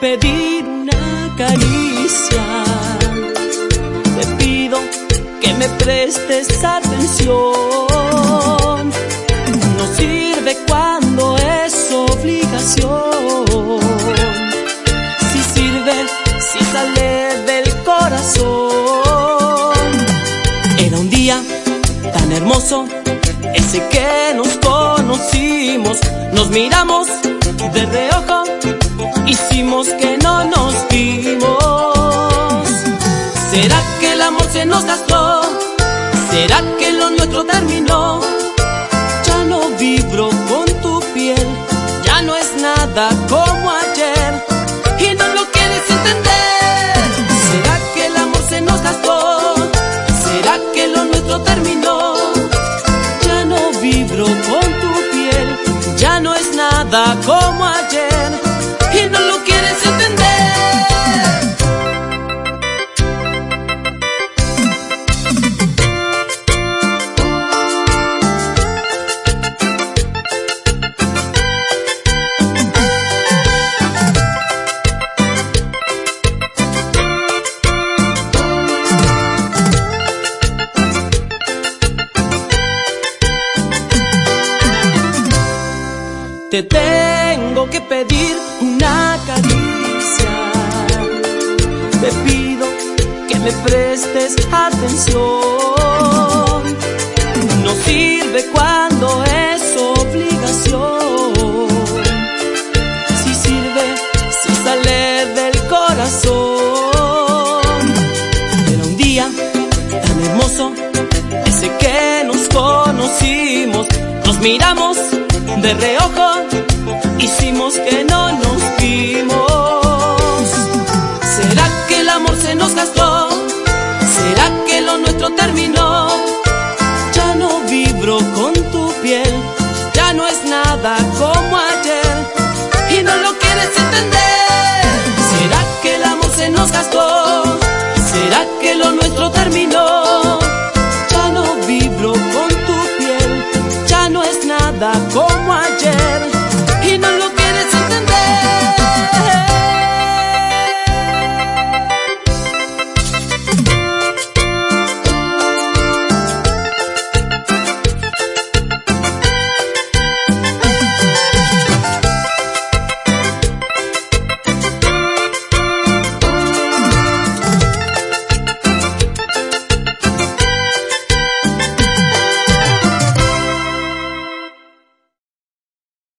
pedir una caricia. Te pido que me prestes atención. No sirve cuando es obligación. Si sirve, si sale del corazón. Era un día tan hermoso, ese que nos conocimos, nos miramos de reojo hicimos que no nos vimos. ¿Será que el amor se nos gastó? ¿Será que lo nuestro terminó? Ya no vibro con tu piel, ya no es nada como ayer y no lo quieres entender. ¿Será que el amor se nos gastó? ¿Será que lo nuestro terminó? Ya no vibro con tu piel, ya no es nada como ayer y no lo quieres entender. Te tengo que pedir una caricia. Te pido que me prestes atención. No sirve cuando es obligación. Si sirve, si sale del corazón. Era un día tan hermoso, ese que nos conocimos. Nos miramos de reojo, hicimos que no nos vimos. ¿Será que el amor se nos gastó? ¿Será que lo nuestro terminó? Ya no vibro con tu piel, ya no es nada como ayer y no lo quieres entender. ¿Será que el amor se nos gastó? ¿Será que lo nuestro terminó? Ya no vibro con tu piel, ya no es nada como